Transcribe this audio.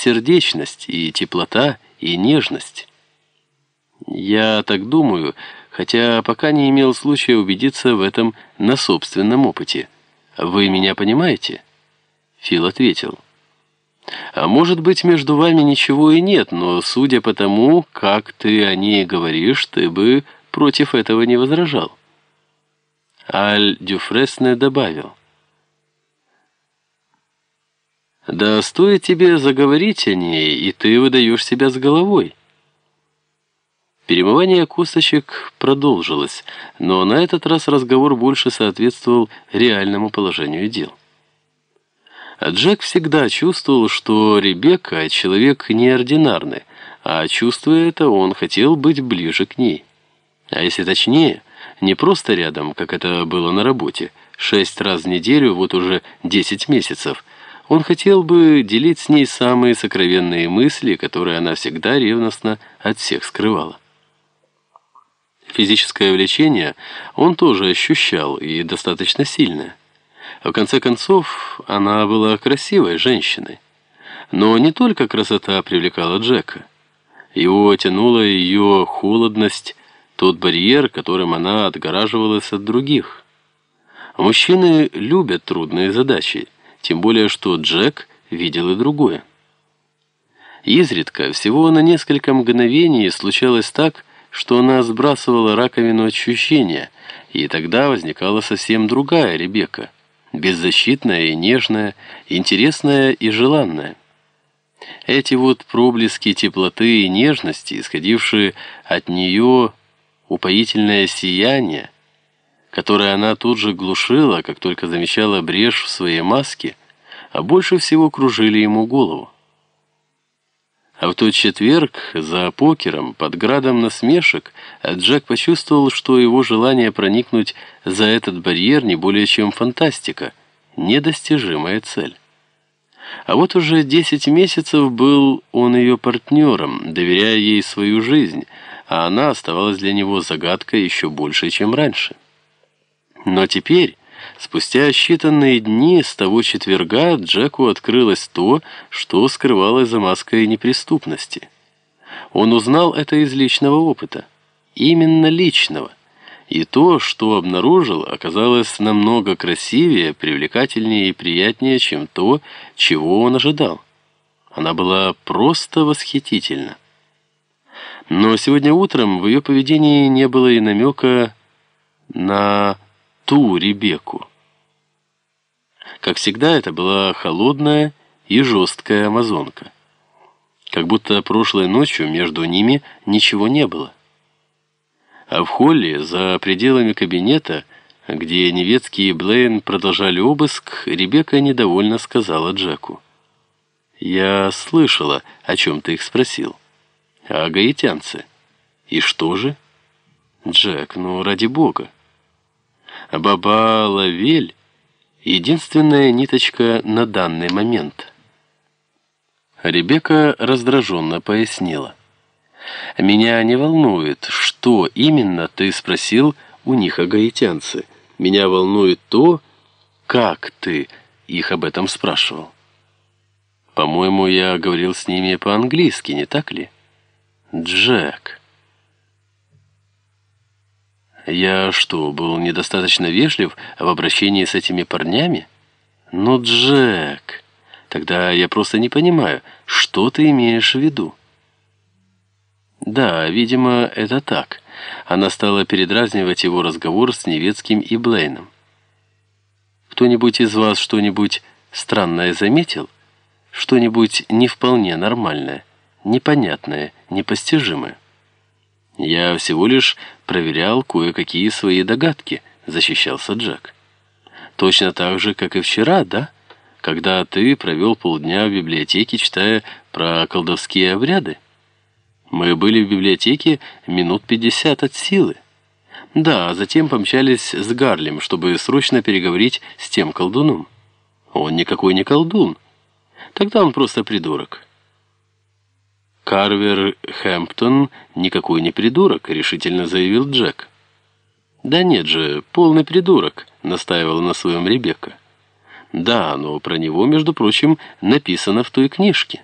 бессердечность, и теплота, и нежность. Я так думаю, хотя пока не имел случая убедиться в этом на собственном опыте. Вы меня понимаете? Фил ответил. А может быть, между вами ничего и нет, но судя по тому, как ты о ней говоришь, ты бы против этого не возражал. Аль Дюфресне добавил. Да стоит тебе заговорить о ней, и ты выдаешь себя с головой. Перемывание косточек продолжилось, но на этот раз разговор больше соответствовал реальному положению дел. А Джек всегда чувствовал, что Ребекка — человек неординарный, а чувствуя это, он хотел быть ближе к ней. А если точнее, не просто рядом, как это было на работе, шесть раз в неделю, вот уже десять месяцев — он хотел бы делить с ней самые сокровенные мысли, которые она всегда ревностно от всех скрывала. Физическое влечение он тоже ощущал, и достаточно сильное. В конце концов, она была красивой женщиной. Но не только красота привлекала Джека. Его тянула ее холодность, тот барьер, которым она отгораживалась от других. Мужчины любят трудные задачи, тем более, что Джек видел и другое. Изредка, всего на несколько мгновений, случалось так, что она сбрасывала раковину ощущения, и тогда возникала совсем другая Ребекка, беззащитная и нежная, интересная и желанная. Эти вот проблески теплоты и нежности, исходившие от нее упоительное сияние, которое она тут же глушила, как только замечала брешь в своей маске, а больше всего кружили ему голову. А в тот четверг за покером, под градом насмешек, Джек почувствовал, что его желание проникнуть за этот барьер не более чем фантастика, недостижимая цель. А вот уже десять месяцев был он ее партнером, доверяя ей свою жизнь, а она оставалась для него загадкой еще больше, чем раньше. Но теперь, спустя считанные дни с того четверга, Джеку открылось то, что скрывалось за маской неприступности. Он узнал это из личного опыта. Именно личного. И то, что обнаружил, оказалось намного красивее, привлекательнее и приятнее, чем то, чего он ожидал. Она была просто восхитительна. Но сегодня утром в ее поведении не было и намека на ту Ребекку. Как всегда, это была холодная и жесткая амазонка. Как будто прошлой ночью между ними ничего не было. А в холле, за пределами кабинета, где Невецкий и Блейн продолжали обыск, Ребекка недовольно сказала Джеку. «Я слышала, о чем ты их спросил. О гаитянце. И что же?» «Джек, ну ради бога». Баба Лавель — единственная ниточка на данный момент. Ребекка раздраженно пояснила. «Меня не волнует, что именно ты спросил у них о гаитянце. Меня волнует то, как ты их об этом спрашивал. По-моему, я говорил с ними по-английски, не так ли? Джек». Я что, был недостаточно вежлив в обращении с этими парнями? Ну, Джек, тогда я просто не понимаю, что ты имеешь в виду? Да, видимо, это так. Она стала передразнивать его разговор с Невецким и Блейном. Кто-нибудь из вас что-нибудь странное заметил? Что-нибудь не вполне нормальное, непонятное, непостижимое? «Я всего лишь проверял кое-какие свои догадки», — защищался Джек. «Точно так же, как и вчера, да? Когда ты провел полдня в библиотеке, читая про колдовские обряды? Мы были в библиотеке минут пятьдесят от силы. Да, а затем помчались с Гарлем, чтобы срочно переговорить с тем колдуном. Он никакой не колдун. Тогда он просто придурок». «Карвер Хэмптон никакой не придурок», — решительно заявил Джек. «Да нет же, полный придурок», — настаивала на своем Ребекка. «Да, но про него, между прочим, написано в той книжке».